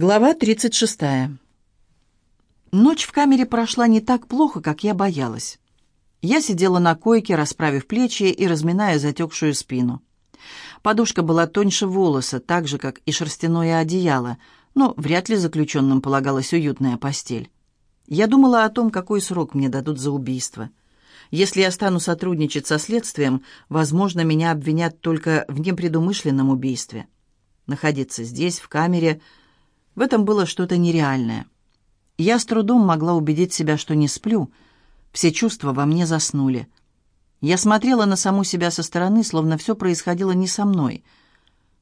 Глава 36. Ночь в камере прошла не так плохо, как я боялась. Я сидела на койке, расправив плечи и разминая затекшую спину. Подушка была тоньше волоса, так же, как и шерстяное одеяло, но вряд ли заключенным полагалась уютная постель. Я думала о том, какой срок мне дадут за убийство. Если я стану сотрудничать со следствием, возможно, меня обвинят только в непредумышленном убийстве. Находиться здесь, в камере – в этом было что-то нереальное. Я с трудом могла убедить себя, что не сплю. Все чувства во мне заснули. Я смотрела на саму себя со стороны, словно все происходило не со мной.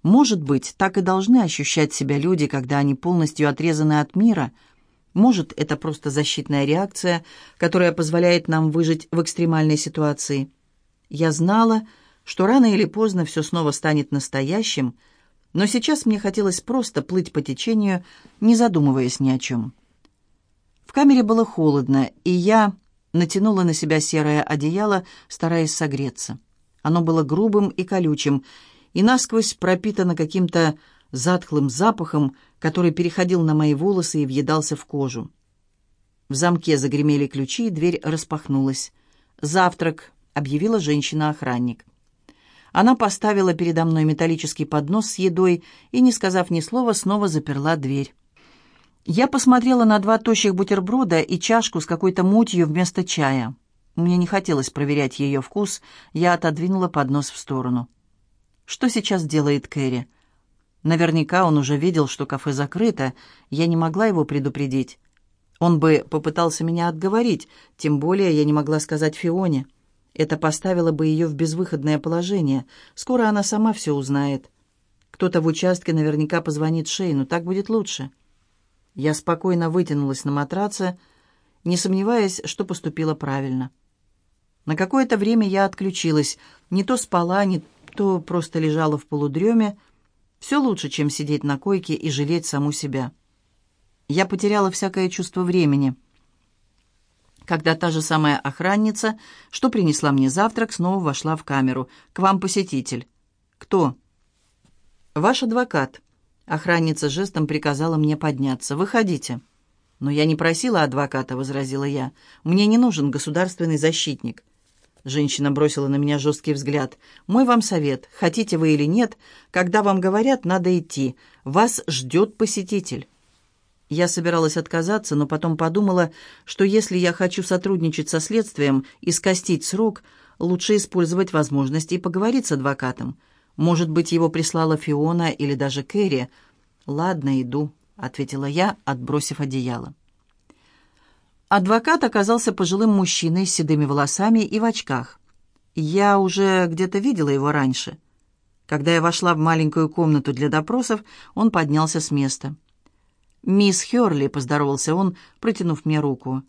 Может быть, так и должны ощущать себя люди, когда они полностью отрезаны от мира. Может, это просто защитная реакция, которая позволяет нам выжить в экстремальной ситуации. Я знала, что рано или поздно все снова станет настоящим — но сейчас мне хотелось просто плыть по течению, не задумываясь ни о чем. В камере было холодно, и я натянула на себя серое одеяло, стараясь согреться. Оно было грубым и колючим, и насквозь пропитано каким-то затхлым запахом, который переходил на мои волосы и въедался в кожу. В замке загремели ключи, и дверь распахнулась. «Завтрак», — объявила женщина-охранник. Она поставила передо мной металлический поднос с едой и, не сказав ни слова, снова заперла дверь. Я посмотрела на два тощих бутерброда и чашку с какой-то мутью вместо чая. Мне не хотелось проверять ее вкус, я отодвинула поднос в сторону. Что сейчас делает Кэрри? Наверняка он уже видел, что кафе закрыто, я не могла его предупредить. Он бы попытался меня отговорить, тем более я не могла сказать Фионе. Это поставило бы ее в безвыходное положение. Скоро она сама все узнает. Кто-то в участке наверняка позвонит Шейну, так будет лучше. Я спокойно вытянулась на матраце, не сомневаясь, что поступила правильно. На какое-то время я отключилась. Не то спала, не то просто лежала в полудреме. Все лучше, чем сидеть на койке и жалеть саму себя. Я потеряла всякое чувство времени — когда та же самая охранница, что принесла мне завтрак, снова вошла в камеру. «К вам посетитель». «Кто?» «Ваш адвокат». Охранница жестом приказала мне подняться. «Выходите». «Но я не просила адвоката», — возразила я. «Мне не нужен государственный защитник». Женщина бросила на меня жесткий взгляд. «Мой вам совет. Хотите вы или нет, когда вам говорят, надо идти. Вас ждет посетитель». Я собиралась отказаться, но потом подумала, что если я хочу сотрудничать со следствием и скостить срок, лучше использовать возможность и поговорить с адвокатом. Может быть, его прислала Фиона или даже Кэрри. «Ладно, иду», — ответила я, отбросив одеяло. Адвокат оказался пожилым мужчиной с седыми волосами и в очках. Я уже где-то видела его раньше. Когда я вошла в маленькую комнату для допросов, он поднялся с места. «Мисс Хёрли», — поздоровался он, протянув мне руку.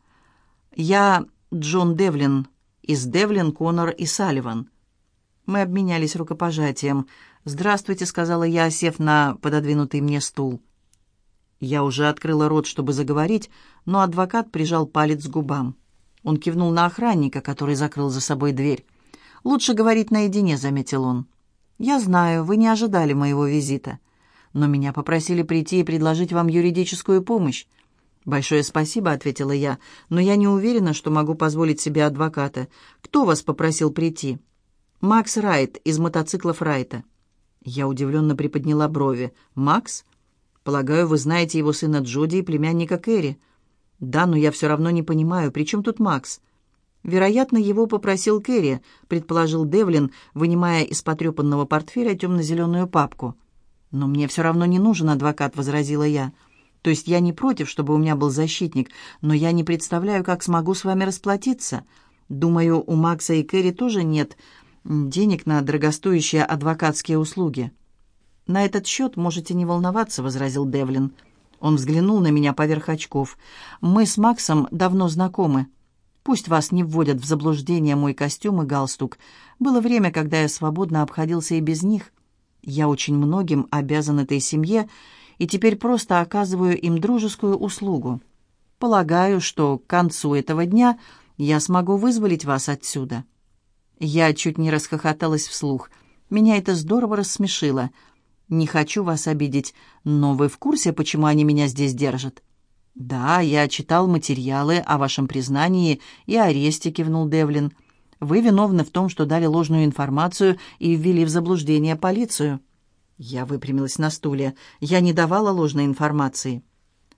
«Я Джон Девлин из Девлин, Коннор и Салливан». Мы обменялись рукопожатием. «Здравствуйте», — сказала я, сев на пододвинутый мне стул. Я уже открыла рот, чтобы заговорить, но адвокат прижал палец к губам. Он кивнул на охранника, который закрыл за собой дверь. «Лучше говорить наедине», — заметил он. «Я знаю, вы не ожидали моего визита но меня попросили прийти и предложить вам юридическую помощь». «Большое спасибо», — ответила я, — «но я не уверена, что могу позволить себе адвоката. Кто вас попросил прийти?» «Макс Райт из мотоциклов Райта». Я удивленно приподняла брови. «Макс? Полагаю, вы знаете его сына Джоди и племянника Кэрри». «Да, но я все равно не понимаю, при чем тут Макс?» «Вероятно, его попросил Кэрри», — предположил Девлин, вынимая из потрепанного портфеля темно-зеленую папку. «Но мне все равно не нужен адвокат», — возразила я. «То есть я не против, чтобы у меня был защитник, но я не представляю, как смогу с вами расплатиться. Думаю, у Макса и Кэрри тоже нет денег на дорогостоящие адвокатские услуги». «На этот счет можете не волноваться», — возразил Девлин. Он взглянул на меня поверх очков. «Мы с Максом давно знакомы. Пусть вас не вводят в заблуждение мой костюм и галстук. Было время, когда я свободно обходился и без них. Я очень многим обязан этой семье и теперь просто оказываю им дружескую услугу. Полагаю, что к концу этого дня я смогу вызволить вас отсюда». Я чуть не расхохоталась вслух. Меня это здорово рассмешило. «Не хочу вас обидеть, но вы в курсе, почему они меня здесь держат?» «Да, я читал материалы о вашем признании и аресте», — кивнул Девлин. «Вы виновны в том, что дали ложную информацию и ввели в заблуждение полицию». Я выпрямилась на стуле. «Я не давала ложной информации».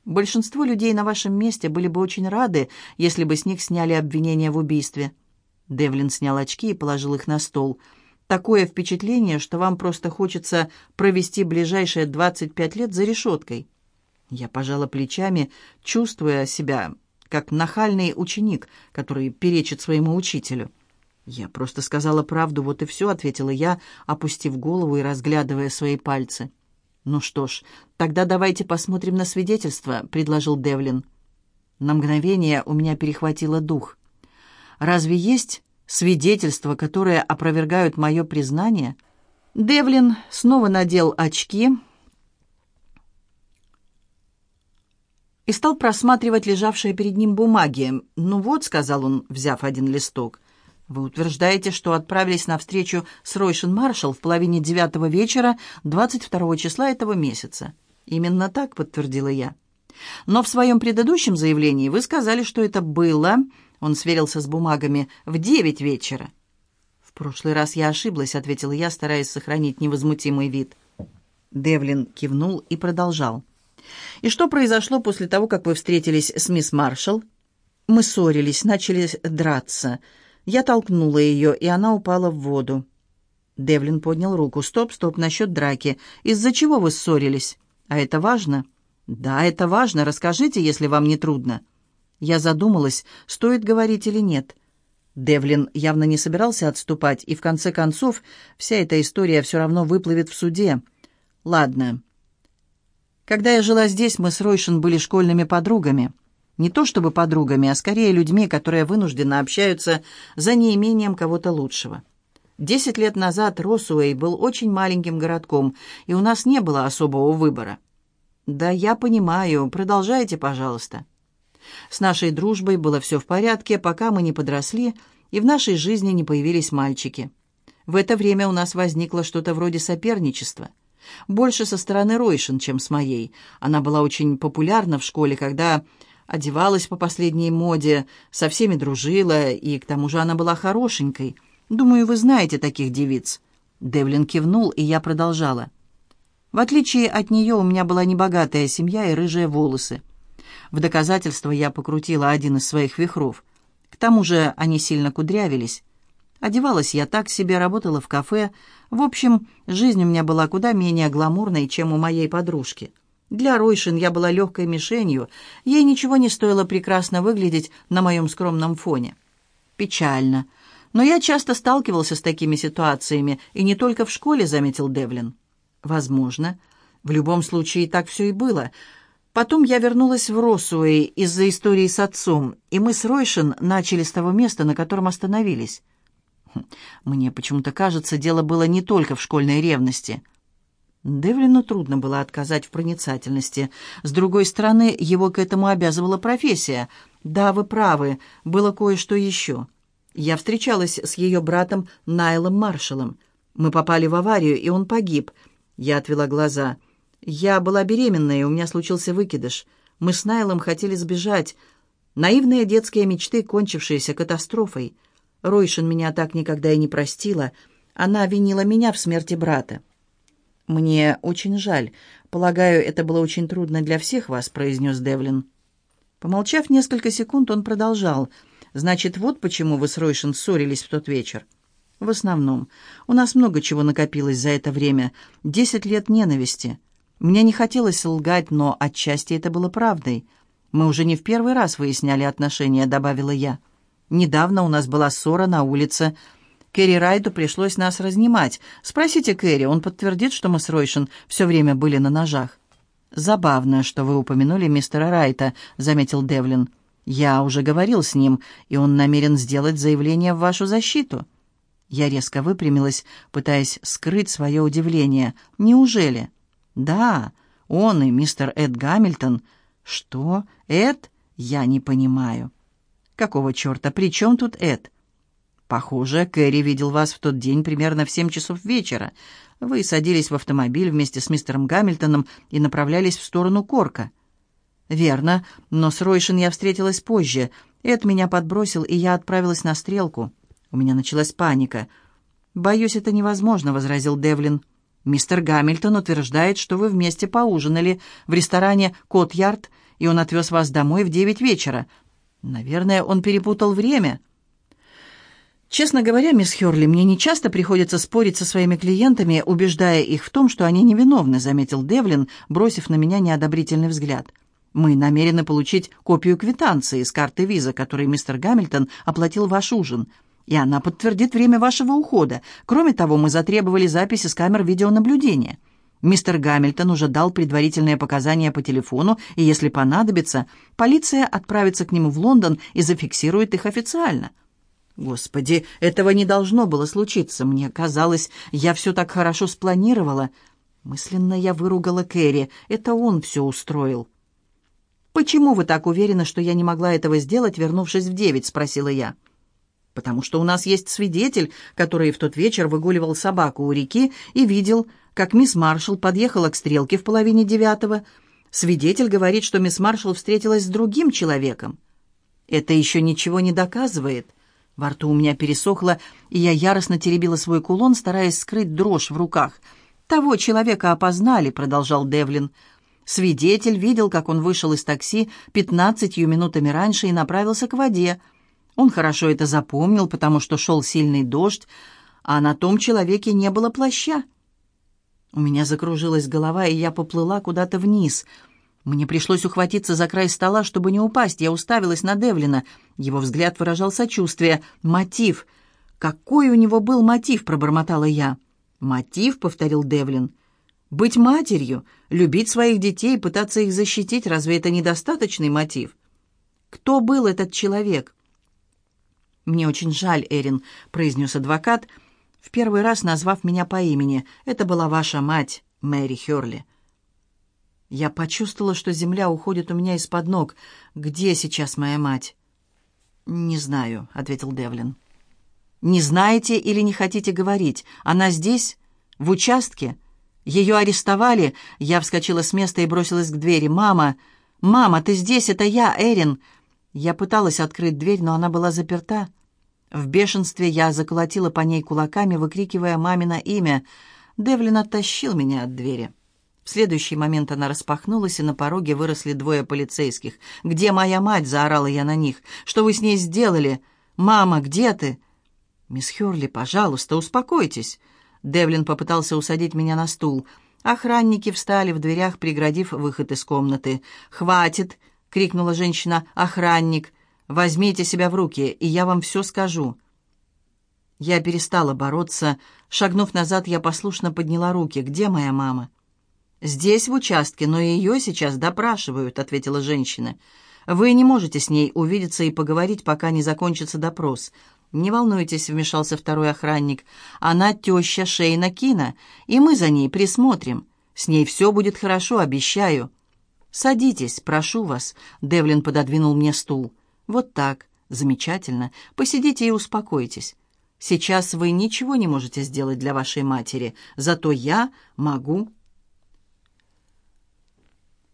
«Большинство людей на вашем месте были бы очень рады, если бы с них сняли обвинение в убийстве». Девлин снял очки и положил их на стол. «Я Такое впечатление, что вам просто хочется провести ближайшие 25 лет за решеткой. Я пожала плечами, чувствуя себя как нахальный ученик, который перечит своему учителю. «Я просто сказала правду, вот и все», — ответила я, опустив голову и разглядывая свои пальцы. «Ну что ж, тогда давайте посмотрим на свидетельство», — предложил Девлин. На мгновение у меня перехватило дух. «Разве есть свидетельства, которые опровергают мое признание. Девлин снова надел очки и стал просматривать лежавшие перед ним бумаги. «Ну вот», — сказал он, взяв один листок, — «вы утверждаете, что отправились на встречу с Ройшин Маршалл в половине девятого вечера 22 числа этого месяца». «Именно так», — подтвердила я. «Но в своем предыдущем заявлении вы сказали, что это было он сверился с бумагами. «В девять вечера». «В прошлый раз я ошиблась», — ответила я, стараясь сохранить невозмутимый вид. Девлин кивнул и продолжал. «И что произошло после того, как вы встретились с мисс Маршалл?» «Мы ссорились, начали драться. Я толкнула ее, и она упала в воду». Девлин поднял руку. «Стоп, стоп, насчет драки. Из-за чего вы ссорились? А это важно?» «Да, это важно. Расскажите, если вам не трудно». Я задумалась, стоит говорить или нет. Девлин явно не собирался отступать, и в конце концов вся эта история все равно выплывет в суде. Ладно. Когда я жила здесь, мы с Ройшин были школьными подругами. Не то чтобы подругами, а скорее людьми, которые вынужденно общаются за неимением кого-то лучшего. Десять лет назад Росуэй был очень маленьким городком, и у нас не было особого выбора. «Да, я понимаю. Продолжайте, пожалуйста». С нашей дружбой было все в порядке, пока мы не подросли и в нашей жизни не появились мальчики. В это время у нас возникло что-то вроде соперничества. Больше со стороны Ройшин, чем с моей. Она была очень популярна в школе, когда одевалась по последней моде, со всеми дружила, и к тому же она была хорошенькой. Думаю, вы знаете таких девиц». Девлин кивнул, и я продолжала. В отличие от нее у меня была небогатая семья и рыжие волосы. В доказательство я покрутила один из своих вихров. К тому же они сильно кудрявились. Одевалась я так себе, работала в кафе. В общем, жизнь у меня была куда менее гламурной, чем у моей подружки. Для Ройшин я была легкой мишенью, ей ничего не стоило прекрасно выглядеть на моем скромном фоне. Печально. Но я часто сталкивался с такими ситуациями, и не только в школе, заметил Девлин. Возможно. В любом случае так все и было — Потом я вернулась в Росуэй из-за истории с отцом, и мы с Ройшин начали с того места, на котором остановились. Хм, мне почему-то кажется, дело было не только в школьной ревности. Девлину трудно было отказать в проницательности. С другой стороны, его к этому обязывала профессия. Да, вы правы, было кое-что еще. Я встречалась с ее братом Найлом Маршалом. Мы попали в аварию, и он погиб. Я отвела глаза — я была беременна, и у меня случился выкидыш. Мы с Найлом хотели сбежать. Наивные детские мечты, кончившиеся катастрофой. Ройшин меня так никогда и не простила. Она винила меня в смерти брата. «Мне очень жаль. Полагаю, это было очень трудно для всех вас», — произнес Девлин. Помолчав несколько секунд, он продолжал. «Значит, вот почему вы с Ройшин ссорились в тот вечер». «В основном. У нас много чего накопилось за это время. Десять лет ненависти. Мне не хотелось лгать, но отчасти это было правдой. «Мы уже не в первый раз выясняли отношения», — добавила я. «Недавно у нас была ссора на улице. Кэрри Райду пришлось нас разнимать. Спросите Кэрри, он подтвердит, что мы с Ройшин все время были на ножах». «Забавно, что вы упомянули мистера Райта», — заметил Девлин. «Я уже говорил с ним, и он намерен сделать заявление в вашу защиту». Я резко выпрямилась, пытаясь скрыть свое удивление. «Неужели?» «Да, он и мистер Эд Гамильтон». «Что? Эд? Я не понимаю». «Какого черта? При чем тут Эд?» Похоже, Кэрри видел вас в тот день примерно в семь часов вечера. Вы садились в автомобиль вместе с мистером Гамильтоном и направлялись в сторону Корка. Верно, но с Ройшин я встретилась позже. Эд меня подбросил, и я отправилась на стрелку. У меня началась паника. «Боюсь, это невозможно», — возразил Девлин. «Мистер Гамильтон утверждает, что вы вместе поужинали в ресторане «Кот-Ярд», и он отвез вас домой в девять вечера. Наверное, он перепутал время». «Честно говоря, мисс Хёрли, мне не часто приходится спорить со своими клиентами, убеждая их в том, что они невиновны», заметил Девлин, бросив на меня неодобрительный взгляд. «Мы намерены получить копию квитанции с карты виза, которой мистер Гамильтон оплатил ваш ужин, и она подтвердит время вашего ухода. Кроме того, мы затребовали записи с камер видеонаблюдения». Мистер Гамильтон уже дал предварительные показания по телефону, и если понадобится, полиция отправится к нему в Лондон и зафиксирует их официально. Господи, этого не должно было случиться. Мне казалось, я все так хорошо спланировала. Мысленно я выругала Кэрри. Это он все устроил. «Почему вы так уверены, что я не могла этого сделать, вернувшись в девять?» — спросила я. «Потому что у нас есть свидетель, который в тот вечер выгуливал собаку у реки и видел, как мисс Маршалл подъехала к стрелке в половине девятого. Свидетель говорит, что мисс Маршалл встретилась с другим человеком. Это еще ничего не доказывает». Во рту у меня пересохло, и я яростно теребила свой кулон, стараясь скрыть дрожь в руках. «Того человека опознали», — продолжал Девлин. Свидетель видел, как он вышел из такси пятнадцатью минутами раньше и направился к воде. Он хорошо это запомнил, потому что шел сильный дождь, а на том человеке не было плаща. У меня закружилась голова, и я поплыла куда-то вниз — мне пришлось ухватиться за край стола, чтобы не упасть. Я уставилась на Девлина. Его взгляд выражал сочувствие. «Мотив! Какой у него был мотив?» — пробормотала я. «Мотив?» — повторил Девлин. «Быть матерью, любить своих детей, пытаться их защитить, разве это недостаточный мотив?» «Кто был этот человек?» «Мне очень жаль, Эрин», — произнес адвокат, в первый раз назвав меня по имени. «Это была ваша мать, Мэри Хёрли». Я почувствовала, что земля уходит у меня из-под ног. Где сейчас моя мать? «Не знаю», — ответил Девлин. «Не знаете или не хотите говорить? Она здесь? В участке? Ее арестовали?» Я вскочила с места и бросилась к двери. «Мама! Мама, ты здесь? Это я, Эрин!» Я пыталась открыть дверь, но она была заперта. В бешенстве я заколотила по ней кулаками, выкрикивая мамино имя. Девлин оттащил меня от двери. Следующий момент она распахнулась, и на пороге выросли двое полицейских. «Где моя мать?» — заорала я на них. «Что вы с ней сделали? Мама, где ты?» «Мисс Хёрли, пожалуйста, успокойтесь». Девлин попытался усадить меня на стул. Охранники встали в дверях, преградив выход из комнаты. «Хватит!» — крикнула женщина. «Охранник! Возьмите себя в руки, и я вам все скажу». Я перестала бороться. Шагнув назад, я послушно подняла руки. «Где моя мама?» «Здесь, в участке, но ее сейчас допрашивают», — ответила женщина. «Вы не можете с ней увидеться и поговорить, пока не закончится допрос». «Не волнуйтесь», — вмешался второй охранник. «Она теща Шейна Кина, и мы за ней присмотрим. С ней все будет хорошо, обещаю». «Садитесь, прошу вас», — Девлин пододвинул мне стул. «Вот так. Замечательно. Посидите и успокойтесь. Сейчас вы ничего не можете сделать для вашей матери, зато я могу».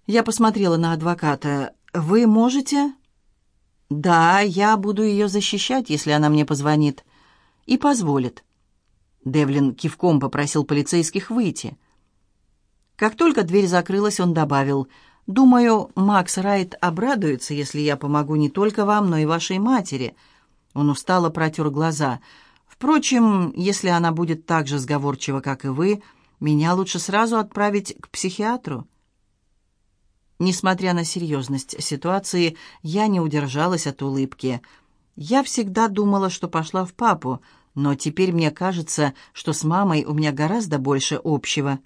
Я посмотрела на адвоката. «Вы можете?» «Да, я буду ее защищать, если она мне позвонит. И позволит». Девлин кивком попросил полицейских выйти. Как только дверь закрылась, он добавил, «Думаю, Макс Райт обрадуется, если я помогу не только вам, но и вашей матери». Он устало протер глаза. «Впрочем, если она будет так же сговорчива, как и вы, меня лучше сразу отправить к психиатру». Несмотря на серьезность ситуации, я не удержалась от улыбки. Я всегда думала, что пошла в папу, но теперь мне кажется, что с мамой у меня гораздо больше общего.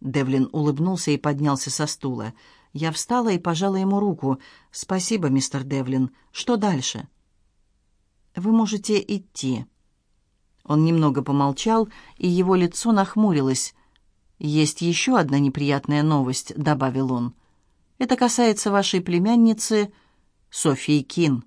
Девлин улыбнулся и поднялся со стула. Я встала и пожала ему руку. «Спасибо, мистер Девлин. Что дальше?» «Вы можете идти». Он немного помолчал, и его лицо нахмурилось. «Есть еще одна неприятная новость», — добавил он. Это касается вашей племянницы Софии Кин.